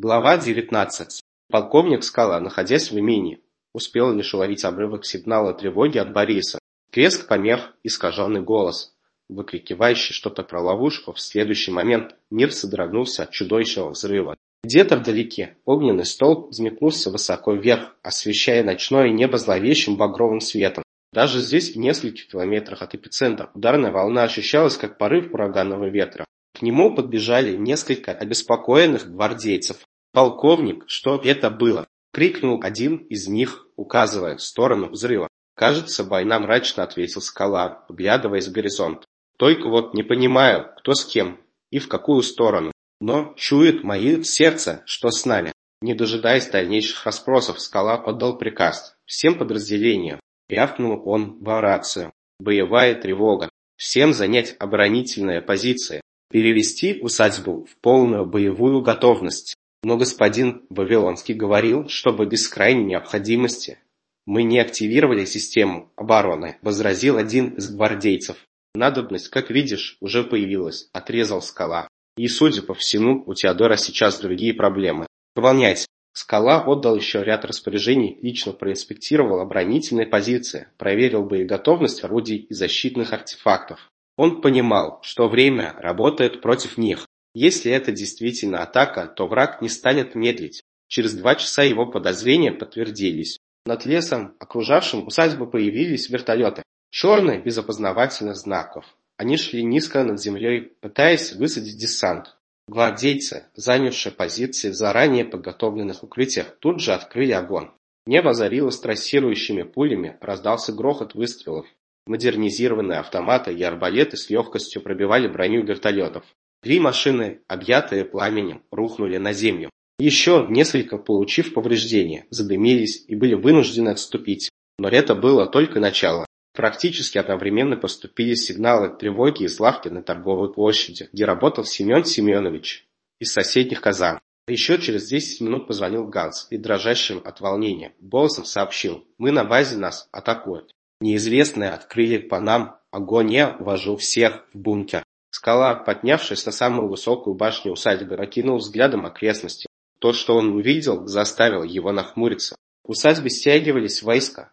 Глава 19. Полковник Скала, находясь в имении, успел лишь уловить обрывок сигнала тревоги от Бориса. Треск помех, искаженный голос, выкрикивающий что-то про ловушку. В следующий момент мир содрогнулся от чудовищного взрыва. Где-то вдалеке огненный столб взметнулся высоко вверх, освещая ночное небо зловещим багровым светом. Даже здесь, в нескольких километрах от эпицентра, ударная волна ощущалась как порыв ураганного ветра. К нему подбежали несколько обеспокоенных гвардейцев. «Полковник, что это было?» — крикнул один из них, указывая в сторону взрыва. «Кажется, война мрачно», — ответил скала, вглядываясь в горизонт. «Только вот не понимаю, кто с кем и в какую сторону. Но чует мои сердце, что с нами». Не дожидаясь дальнейших расспросов, скала подал приказ всем подразделениям. Рявкнул он в рацию. «Боевая тревога. Всем занять оборонительные позиции перевести усадьбу в полную боевую готовность. Но господин Вавилонский говорил, чтобы без крайней необходимости мы не активировали систему обороны, возразил один из гвардейцев. Надобность, как видишь, уже появилась, отрезал скала. И, судя по всему, у Теодора сейчас другие проблемы. Выполнять. Скала отдал еще ряд распоряжений, лично проинспектировал оборонительные позиции, проверил боеготовность орудий и защитных артефактов. Он понимал, что время работает против них. Если это действительно атака, то враг не станет медлить. Через два часа его подозрения подтвердились. Над лесом, окружавшим усадьбу, появились вертолеты. Черные, без опознавательных знаков. Они шли низко над землей, пытаясь высадить десант. Гвардейцы, занявшие позиции в заранее подготовленных укрытиях, тут же открыли огонь. Небо зарилось трассирующими пулями, раздался грохот выстрелов. Модернизированные автоматы и арбалеты с легкостью пробивали броню вертолетов. Три машины, объятые пламенем, рухнули на землю. Еще несколько, получив повреждения, задымились и были вынуждены отступить. Но это было только начало. Практически одновременно поступили сигналы тревоги из лавки на торговой площади, где работал Семен Семенович из соседних казан. Еще через 10 минут позвонил Ганс и дрожащим от волнения голосом сообщил «Мы на базе нас атакуют». Неизвестные открыли по нам огонь, я ввожу всех в бункер. Скала, поднявшись на самую высокую башню усадьбы, окинул взглядом окрестности. То, что он увидел, заставило его нахмуриться. В усадьбе стягивались войска.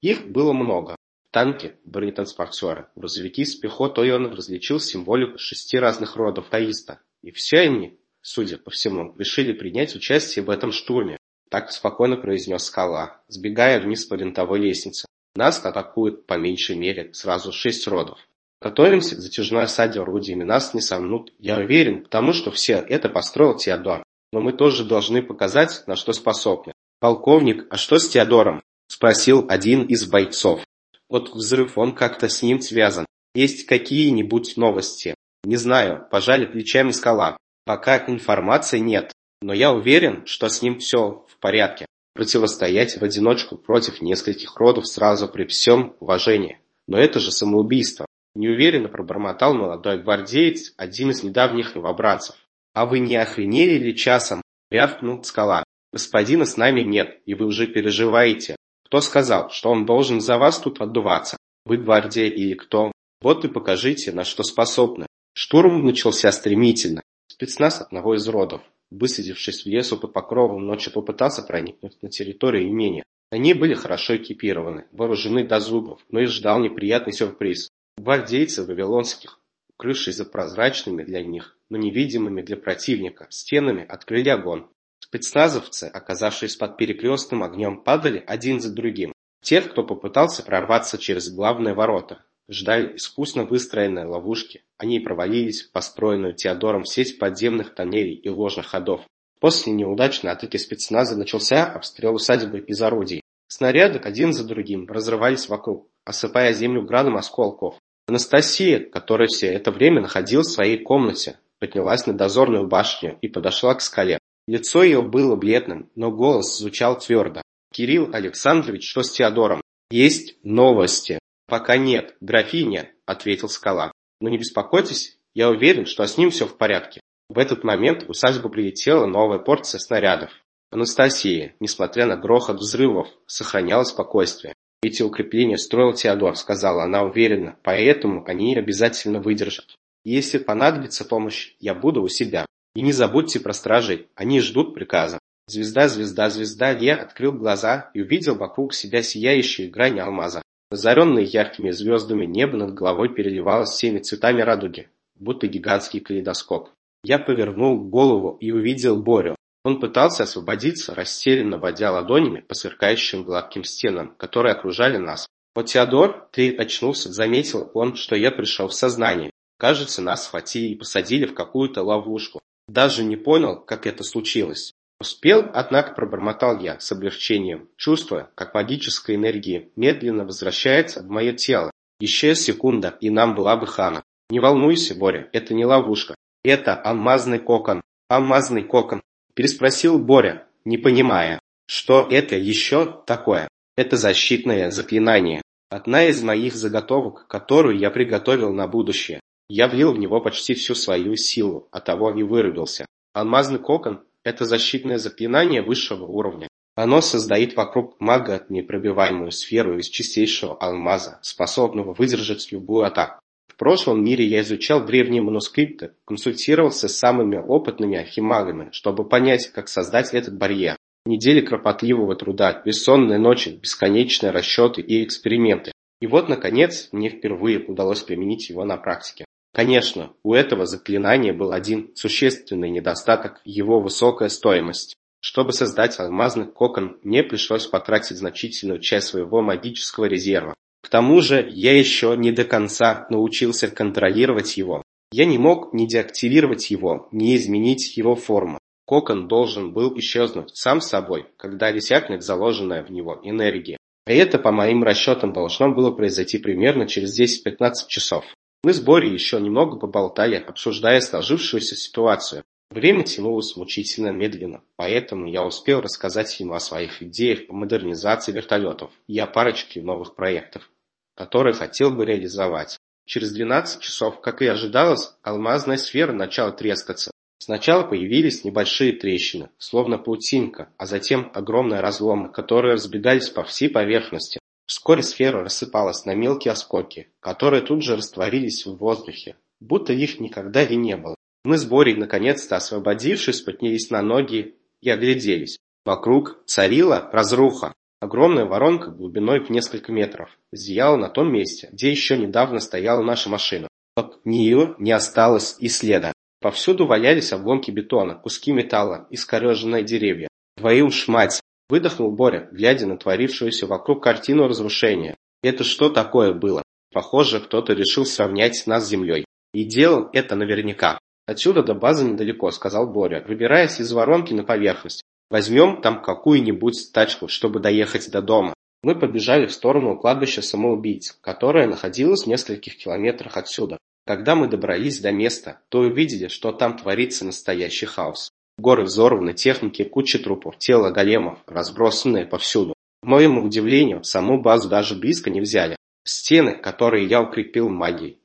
Их было много. Танки, бронетранспортеры, грузовики с пехотой он различил символику шести разных родов таиста. И все они, судя по всему, решили принять участие в этом штурме. Так спокойно произнес Скала, сбегая вниз по винтовой лестнице. Нас атакуют по меньшей мере сразу шесть родов. Готовимся затяжной осаде орудиями, нас не сомнут. Я уверен, потому что все это построил Теодор. Но мы тоже должны показать, на что способны. Полковник, а что с Теодором? Спросил один из бойцов. Вот взрыв, он как-то с ним связан. Есть какие-нибудь новости? Не знаю, пожали плечами скала. Пока информации нет, но я уверен, что с ним все в порядке противостоять в одиночку против нескольких родов сразу при всем уважении. Но это же самоубийство. Неуверенно пробормотал молодой гвардеец, один из недавних новобранцев. «А вы не охренели ли часом?» – рявкнул скала. «Господина с нами нет, и вы уже переживаете. Кто сказал, что он должен за вас тут отдуваться? Вы гвардия или кто? Вот и покажите, на что способны». Штурм начался стремительно. Спецназ одного из родов, высадившись в лесу под покровом ночи, попытался проникнуть на территорию имения. Они были хорошо экипированы, вооружены до зубов, но их ждал неприятный сюрприз. Гвардейцы вавилонских, укрывшись за прозрачными для них, но невидимыми для противника, стенами открыли огонь. Спецназовцы, оказавшись под перекрестным огнем, падали один за другим. Тех, кто попытался прорваться через главные ворота, ждали искусно выстроенные ловушки. Они провалились в построенную Теодором сеть подземных тоннелей и ложных ходов. После неудачной атаки спецназа начался обстрел усадьбы из орудий. Снаряды один за другим разрывались вокруг, осыпая землю градом осколков. Анастасия, которая все это время находилась в своей комнате, поднялась на дозорную башню и подошла к скале. Лицо ее было бледным, но голос звучал твердо. «Кирилл Александрович, что с Теодором? Есть новости!» «Пока нет, графиня», — ответил скала. «Но не беспокойтесь, я уверен, что с ним все в порядке». В этот момент в усадьбу прилетела новая порция снарядов. Анастасия, несмотря на грохот взрывов, сохраняла спокойствие. «Эти укрепления строил Теодор», — сказала она уверенно, «поэтому они обязательно выдержат. Если понадобится помощь, я буду у себя». И не забудьте про стражей, они ждут приказа. Звезда, звезда, звезда, я открыл глаза и увидел вокруг себя сияющие грани алмаза. Озаренное яркими звездами небо над головой переливалось всеми цветами радуги, будто гигантский калейдоскоп. Я повернул голову и увидел Борю. Он пытался освободиться, растерянно водя ладонями по сверкающим гладким стенам, которые окружали нас. Вот Теодор, ты очнулся, заметил он, что я пришел в сознание. Кажется, нас схватили и посадили в какую-то ловушку. Даже не понял, как это случилось. Успел, однако пробормотал я с облегчением, чувствуя, как магическая энергия медленно возвращается в мое тело. Еще секунда, и нам была бы хана. Не волнуйся, Боря, это не ловушка. Это алмазный кокон. Алмазный кокон. Переспросил Боря, не понимая, что это еще такое. Это защитное заклинание. Одна из моих заготовок, которую я приготовил на будущее. Я влил в него почти всю свою силу, а того и вырубился. Алмазный кокон это защитное заклинание высшего уровня. Оно создает вокруг мага непробиваемую сферу из чистейшего алмаза, способного выдержать любую атаку. Прошлом мире я изучал древние манускрипты, консультировался с самыми опытными архимагами, чтобы понять, как создать этот барьер. Недели кропотливого труда, бессонные ночи, бесконечные расчеты и эксперименты. И вот, наконец, мне впервые удалось применить его на практике. Конечно, у этого заклинания был один существенный недостаток – его высокая стоимость. Чтобы создать алмазный кокон, мне пришлось потратить значительную часть своего магического резерва. К тому же, я еще не до конца научился контролировать его. Я не мог ни деактивировать его, ни изменить его форму. Кокон должен был исчезнуть сам собой, когда иссякнет заложенная в него энергия. И это, по моим расчетам, должно было произойти примерно через 10-15 часов. Мы с Борей еще немного поболтали, обсуждая сложившуюся ситуацию. Время тянулось мучительно медленно, поэтому я успел рассказать ему о своих идеях по модернизации вертолетов и о парочке новых проектов, которые хотел бы реализовать. Через 12 часов, как и ожидалось, алмазная сфера начала трескаться. Сначала появились небольшие трещины, словно паутинка, а затем огромные разломы, которые разбегались по всей поверхности. Вскоре сфера рассыпалась на мелкие осколки, которые тут же растворились в воздухе, будто их никогда и не было. Мы с Борей, наконец-то освободившись, поднялись на ноги и огляделись. Вокруг царила разруха. Огромная воронка глубиной в несколько метров зияла на том месте, где еще недавно стояла наша машина. От нее не осталось и следа. Повсюду валялись обломки бетона, куски металла, искореженные деревья. Твою ж мать! Выдохнул Боря, глядя на творившуюся вокруг картину разрушения. Это что такое было? Похоже, кто-то решил сравнять нас с землей. И делал это наверняка. Отсюда до базы недалеко, сказал Боря, выбираясь из воронки на поверхность. Возьмем там какую-нибудь тачку, чтобы доехать до дома. Мы побежали в сторону кладбища самоубийц, которое находилось в нескольких километрах отсюда. Когда мы добрались до места, то увидели, что там творится настоящий хаос. Горы взорваны техники, куча трупов, тела големов, разбросанные повсюду. К моему удивлению, саму базу даже близко не взяли. Стены, которые я укрепил магией,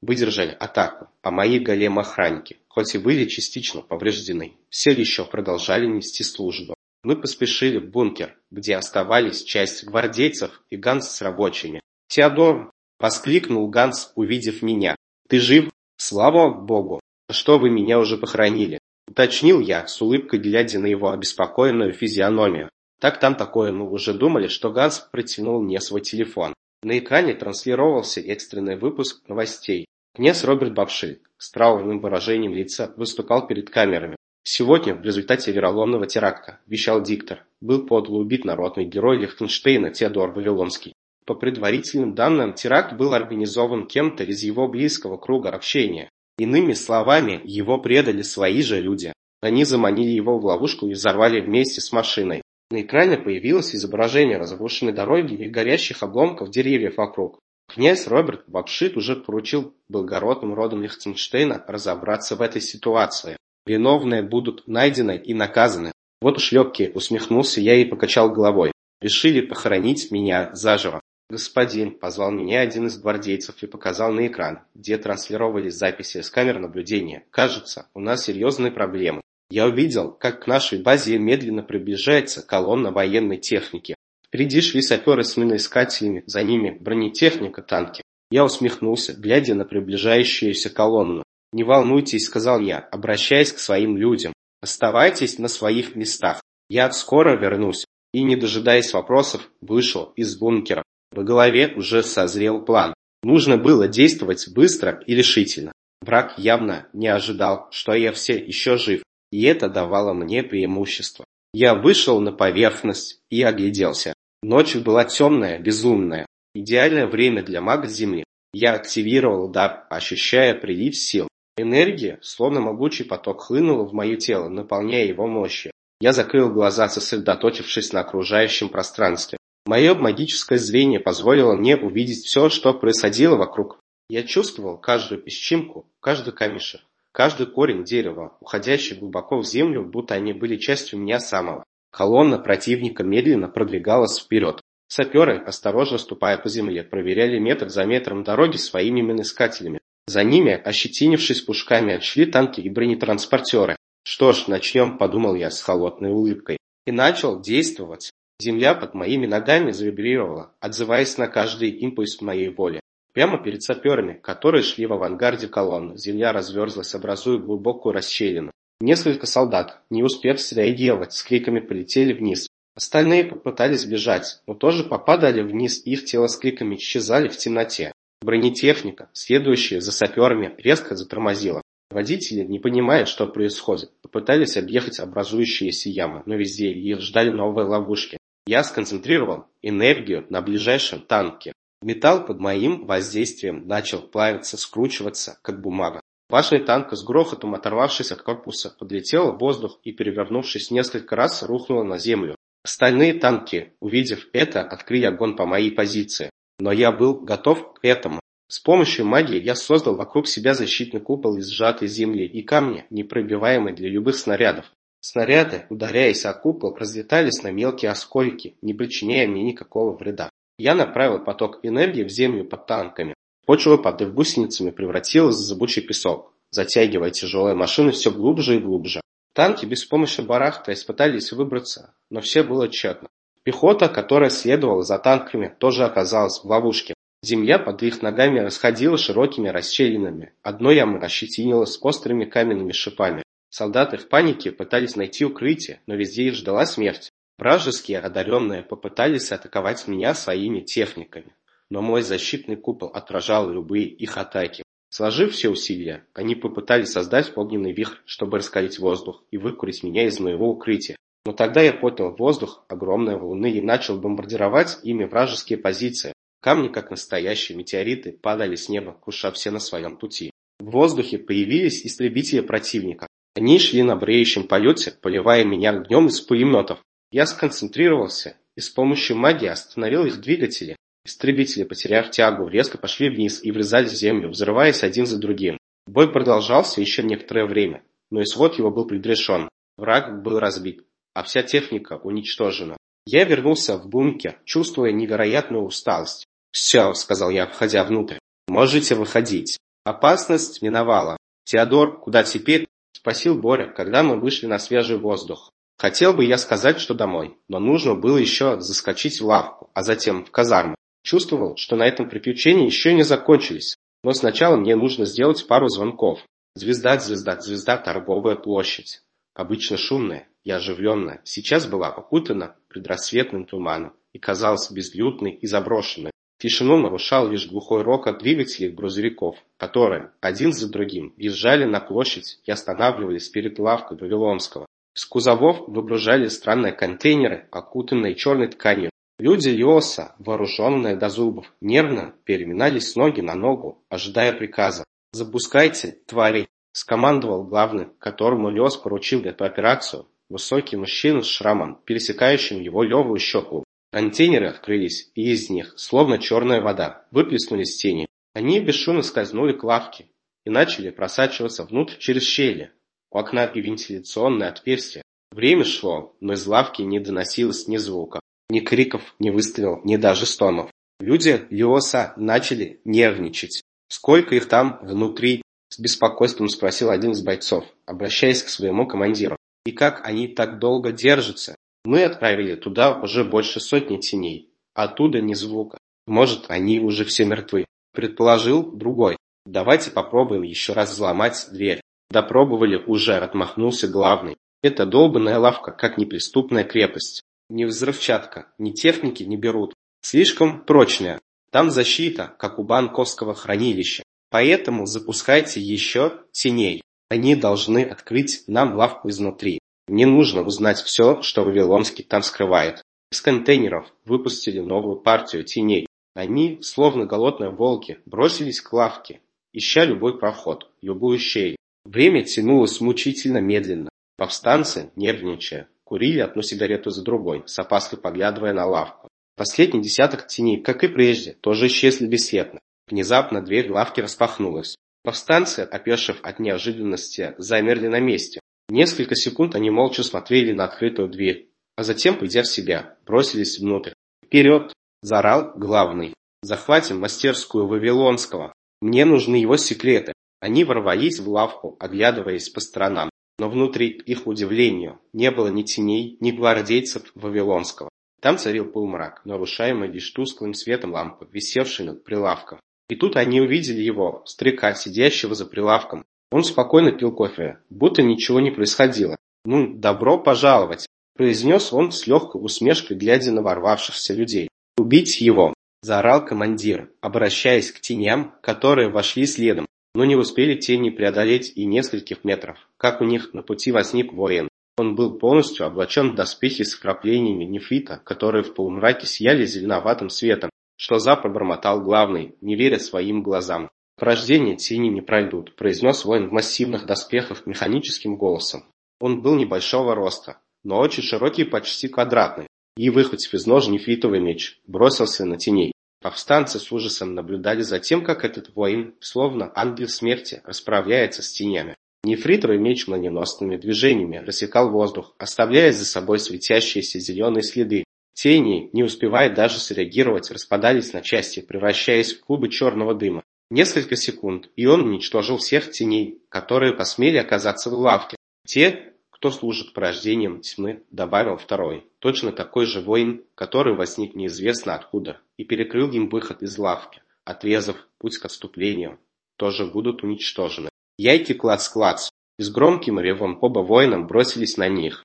выдержали атаку, а мои голем-охранники, хоть и были частично повреждены, все еще продолжали нести службу. Мы поспешили в бункер, где оставались часть гвардейцев и Ганс с рабочими. «Теодор!» – воскликнул Ганс, увидев меня. «Ты жив? Слава Богу! Что вы меня уже похоронили? Уточнил я, с улыбкой глядя на его обеспокоенную физиономию. Так там такое, мы уже думали, что Ганс протянул мне свой телефон. На экране транслировался экстренный выпуск новостей. Князь Роберт Бавши с траурным выражением лица выступал перед камерами. Сегодня, в результате вероломного теракта, вещал диктор, был подло убит народный герой Лихтенштейна Теодор Вавилонский. По предварительным данным, теракт был организован кем-то из его близкого круга общения. Иными словами, его предали свои же люди. Они заманили его в ловушку и взорвали вместе с машиной. На экране появилось изображение разрушенной дороги и горящих обломков деревьев вокруг. Князь Роберт Бакшит уже поручил благородным родом Лихтенштейна разобраться в этой ситуации. Виновные будут найдены и наказаны. Вот уж легкий, усмехнулся я и покачал головой. Решили похоронить меня заживо. «Господин!» – позвал меня один из гвардейцев и показал на экран, где транслировались записи с камер наблюдения. «Кажется, у нас серьезные проблемы. Я увидел, как к нашей базе медленно приближается колонна военной техники. Впереди шли саперы с миноискателями, за ними бронетехника, танки. Я усмехнулся, глядя на приближающуюся колонну. «Не волнуйтесь», — сказал я, обращаясь к своим людям. «Оставайтесь на своих местах. Я скоро вернусь». И, не дожидаясь вопросов, вышел из бункера. В голове уже созрел план. Нужно было действовать быстро и решительно. Враг явно не ожидал, что я все еще жив, и это давало мне преимущество. Я вышел на поверхность и огляделся. Ночь была темная, безумная. Идеальное время для мага Земли. Я активировал дар, ощущая прилив сил. Энергия, словно могучий поток, хлынула в мое тело, наполняя его мощью. Я закрыл глаза, сосредоточившись на окружающем пространстве. Мое магическое зрение позволило мне увидеть все, что происходило вокруг. Я чувствовал каждую песчинку, каждый камешек, каждый корень дерева, уходящий глубоко в землю, будто они были частью меня самого. Колонна противника медленно продвигалась вперед. Саперы, осторожно ступая по земле, проверяли метр за метром дороги своими миноискателями. За ними, ощетинившись пушками, шли танки и бронетранспортеры. Что ж, начнем, подумал я с холодной улыбкой. И начал действовать. Земля под моими ногами завибрировала, отзываясь на каждый импульс моей воли. Прямо перед саперами, которые шли в авангарде колонны, земля разверзлась, образуя глубокую расщелину. Несколько солдат, не успев среагировать, с криками полетели вниз. Остальные попытались бежать, но тоже попадали вниз, их тела с криками исчезали в темноте. Бронетехника, следующая за саперами, резко затормозила. Водители, не понимая, что происходит, попытались объехать образующиеся ямы, но везде их ждали новые ловушки. Я сконцентрировал энергию на ближайшем танке. Металл под моим воздействием начал плавиться, скручиваться, как бумага. Башня танка с грохотом, оторвавшись от корпуса, подлетела в воздух и, перевернувшись несколько раз, рухнула на землю. Остальные танки, увидев это, открыли огонь по моей позиции. Но я был готов к этому. С помощью магии я создал вокруг себя защитный купол из сжатой земли и камня, непробиваемый для любых снарядов. Снаряды, ударяясь о купол, разлетались на мелкие осколки, не причиняя мне никакого вреда. Я направил поток энергии в землю под танками. Почва под их гусеницами превратилась в зыбучий песок, затягивая тяжелые машины все глубже и глубже. Танки без помощи барахтаясь пытались выбраться, но все было тщетно. Пехота, которая следовала за танками, тоже оказалась в ловушке. Земля под их ногами расходилась широкими расщелинами. Одно ямы ощетинилось острыми каменными шипами. Солдаты в панике пытались найти укрытие, но везде их ждала смерть. Вражеские одаренные попытались атаковать меня своими техниками, но мой защитный купол отражал любые их атаки. Сложив все усилия, они попытались создать огненный вихрь, чтобы раскалить воздух и выкурить меня из моего укрытия. Но тогда я поднял воздух огромные волны и начал бомбардировать ими вражеские позиции. Камни, как настоящие метеориты, падали с неба, круша все на своем пути. В воздухе появились истребители противника. Они шли на бреющем полете, поливая меня огнем из пулеметов. Я сконцентрировался и с помощью магии остановил их двигатели. Истребители, потеряв тягу, резко пошли вниз и врезались в землю, взрываясь один за другим. Бой продолжался еще некоторое время, но исход его был предрешен. Враг был разбит, а вся техника уничтожена. Я вернулся в бункер, чувствуя невероятную усталость. «Все», — сказал я, входя внутрь, — «можете выходить». Опасность миновала. «Теодор, куда теперь?» — спросил Боря, когда мы вышли на свежий воздух. Хотел бы я сказать, что домой, но нужно было еще заскочить в лавку, а затем в казарму. Чувствовал, что на этом приключения еще не закончились, но сначала мне нужно сделать пару звонков. Звезда, звезда, звезда, торговая площадь. Обычно шумная и оживленная, сейчас была окутана предрассветным туманом и казалась безлюдной и заброшенной. Тишину нарушал лишь глухой рокот двигателей грузовиков, которые, один за другим, въезжали на площадь и останавливались перед лавкой Вавилонского. Из кузовов выгружали странные контейнеры, окутанные черной тканью. Люди Лиоса, вооруженные до зубов, нервно переминались с ноги на ногу, ожидая приказа. «Запускайте, твари!» – скомандовал главный, которому Лиос поручил эту операцию, высокий мужчина с шрамом, пересекающим его левую щеку. Контейнеры открылись, и из них, словно черная вода, выплеснулись тени. Они бесшумно скользнули к лавке и начали просачиваться внутрь через щели, у окна и вентиляционное отверстие. Время шло, но из лавки не доносилось ни звука, ни криков, ни выстрелов, ни даже стонов. Люди Лиоса начали нервничать. «Сколько их там внутри?» – с беспокойством спросил один из бойцов, обращаясь к своему командиру. «И как они так долго держатся? Мы отправили туда уже больше сотни теней. Оттуда ни звука. Может, они уже все мертвы», – предположил другой. Давайте попробуем еще раз взломать дверь. Да пробовали уже, отмахнулся главный. Это долбанная лавка, как неприступная крепость. Ни взрывчатка, ни техники не берут. Слишком прочная. Там защита, как у банковского хранилища. Поэтому запускайте еще теней. Они должны открыть нам лавку изнутри. Мне нужно узнать все, что Вавилонский там скрывает. Из контейнеров выпустили новую партию теней. Они, словно голодные волки, бросились к лавке, ища любой проход, любую щель. Время тянулось мучительно медленно. Повстанцы, нервничая, курили одну сигарету за другой, с опаской поглядывая на лавку. Последний десяток теней, как и прежде, тоже исчезли бесследно. Внезапно дверь лавки распахнулась. Повстанцы, опешив от неожиданности, замерли на месте. Несколько секунд они молча смотрели на открытую дверь, а затем, придя в себя, бросились внутрь. «Вперед!» – заорал главный. «Захватим мастерскую Вавилонского. Мне нужны его секреты». Они ворвались в лавку, оглядываясь по сторонам, но внутри, их удивлению, не было ни теней, ни гвардейцев Вавилонского. Там царил полумрак, нарушаемый лишь тусклым светом лампы, висевшей над прилавком. И тут они увидели его, старика, сидящего за прилавком. Он спокойно пил кофе, будто ничего не происходило. «Ну, добро пожаловать!» – произнес он с легкой усмешкой, глядя на ворвавшихся людей. «Убить его!» – заорал командир, обращаясь к теням, которые вошли следом, но не успели тени преодолеть и нескольких метров, как у них на пути возник воин. Он был полностью облачен в доспехи с вкраплениями нефрита, которые в полумраке сияли зеленоватым светом. «Что за?» – пробормотал главный, не веря своим глазам. «Порождение тени не пройдут», – произнес воин в массивных доспехах механическим голосом. Он был небольшого роста, но очень широкий, почти квадратный, и, выхватив из ножен нефритовый меч, бросился на теней. Повстанцы с ужасом наблюдали за тем, как этот воин, словно ангел смерти, расправляется с тенями. Нефритовый меч молниеносными движениями рассекал воздух, оставляя за собой светящиеся зеленые следы, Тени, не успевая даже среагировать, распадались на части, превращаясь в клубы черного дыма. Несколько секунд, и он уничтожил всех теней, которые посмели оказаться в лавке. Те, кто служит порождением тьмы, добавил второй, точно такой же воин, который возник неизвестно откуда, и перекрыл им выход из лавки, отрезав путь к отступлению, тоже будут уничтожены. Яйки клац-клац, и с громким ревом оба воина бросились на них.